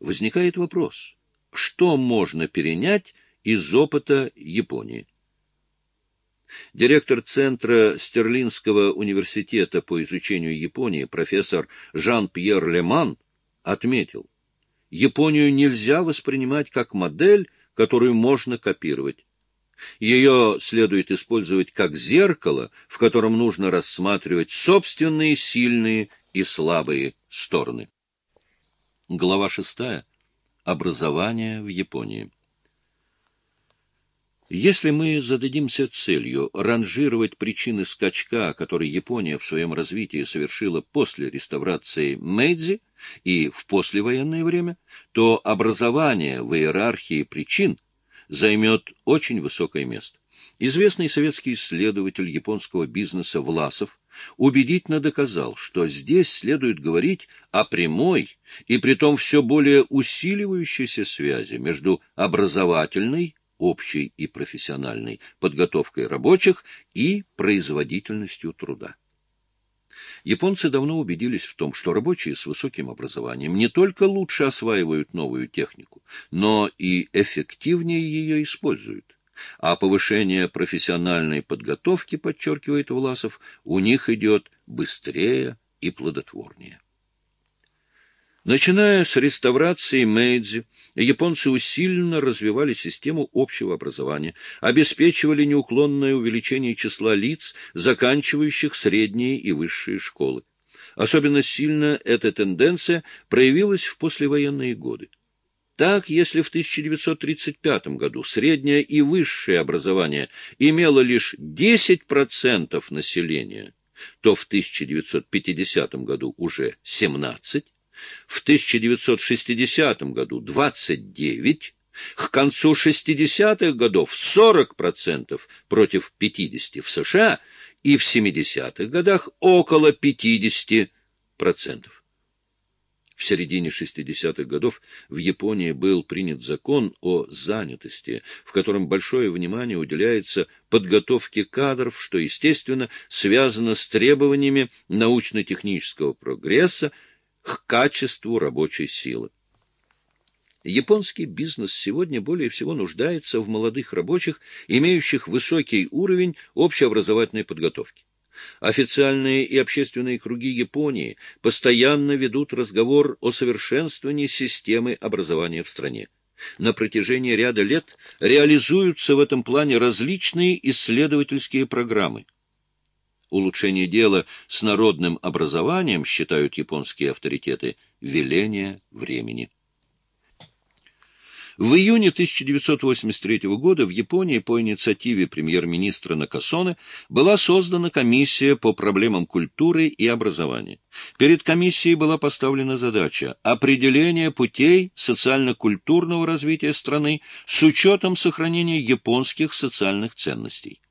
возникает вопрос, что можно перенять из опыта Японии? Директор Центра Стерлинского университета по изучению Японии профессор Жан-Пьер Леман отметил, Японию нельзя воспринимать как модель, которую можно копировать. Ее следует использовать как зеркало, в котором нужно рассматривать собственные сильные и слабые стороны. Глава шестая. Образование в Японии. Если мы зададимся целью ранжировать причины скачка, который Япония в своем развитии совершила после реставрации Мэйдзи и в послевоенное время, то образование в иерархии причин займет очень высокое место. Известный советский исследователь японского бизнеса Власов убедительно доказал, что здесь следует говорить о прямой и притом все более усиливающейся связи между образовательной общей и профессиональной подготовкой рабочих и производительностью труда. Японцы давно убедились в том, что рабочие с высоким образованием не только лучше осваивают новую технику, но и эффективнее ее используют. А повышение профессиональной подготовки, подчеркивает Власов, у них идет быстрее и плодотворнее. Начиная с реставрации Мэйдзи, японцы усиленно развивали систему общего образования, обеспечивали неуклонное увеличение числа лиц, заканчивающих средние и высшие школы. Особенно сильно эта тенденция проявилась в послевоенные годы. Так, если в 1935 году среднее и высшее образование имело лишь 10% населения, то в 1950 году уже 17%, в 1960 году 29, к концу 60-х годов 40% против 50% в США и в 70-х годах около 50%. В середине 60-х годов в Японии был принят закон о занятости, в котором большое внимание уделяется подготовке кадров, что, естественно, связано с требованиями научно-технического прогресса, к качеству рабочей силы. Японский бизнес сегодня более всего нуждается в молодых рабочих, имеющих высокий уровень общеобразовательной подготовки. Официальные и общественные круги Японии постоянно ведут разговор о совершенствовании системы образования в стране. На протяжении ряда лет реализуются в этом плане различные исследовательские программы. Улучшение дела с народным образованием, считают японские авторитеты, веление времени. В июне 1983 года в Японии по инициативе премьер-министра Накасоне была создана комиссия по проблемам культуры и образования. Перед комиссией была поставлена задача определения путей социально-культурного развития страны с учетом сохранения японских социальных ценностей.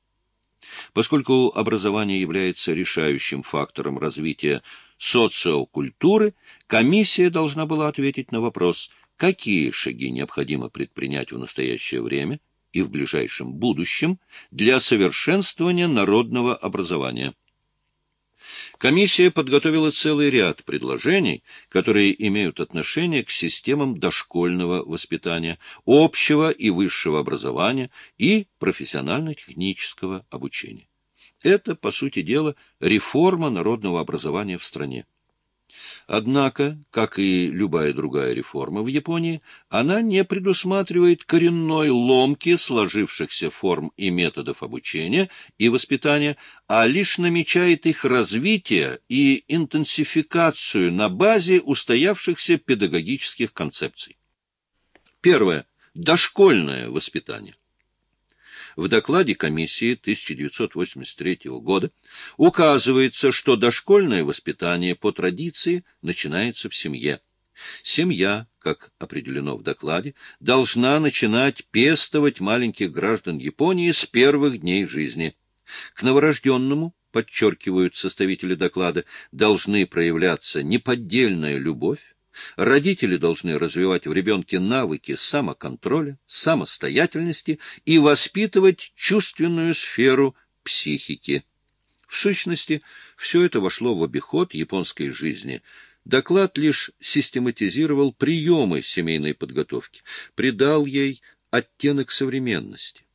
Поскольку образование является решающим фактором развития социокультуры, комиссия должна была ответить на вопрос, какие шаги необходимо предпринять в настоящее время и в ближайшем будущем для совершенствования народного образования. Комиссия подготовила целый ряд предложений, которые имеют отношение к системам дошкольного воспитания, общего и высшего образования и профессионально-технического обучения. Это, по сути дела, реформа народного образования в стране. Однако, как и любая другая реформа в Японии, она не предусматривает коренной ломки сложившихся форм и методов обучения и воспитания, а лишь намечает их развитие и интенсификацию на базе устоявшихся педагогических концепций. Первое. Дошкольное воспитание в докладе комиссии 1983 года указывается, что дошкольное воспитание по традиции начинается в семье. Семья, как определено в докладе, должна начинать пестовать маленьких граждан Японии с первых дней жизни. К новорожденному, подчеркивают составители доклада, должны проявляться неподдельная любовь, Родители должны развивать в ребенке навыки самоконтроля, самостоятельности и воспитывать чувственную сферу психики. В сущности, все это вошло в обиход японской жизни Доклад лишь систематизировал приемы семейной подготовки, придал ей оттенок современности.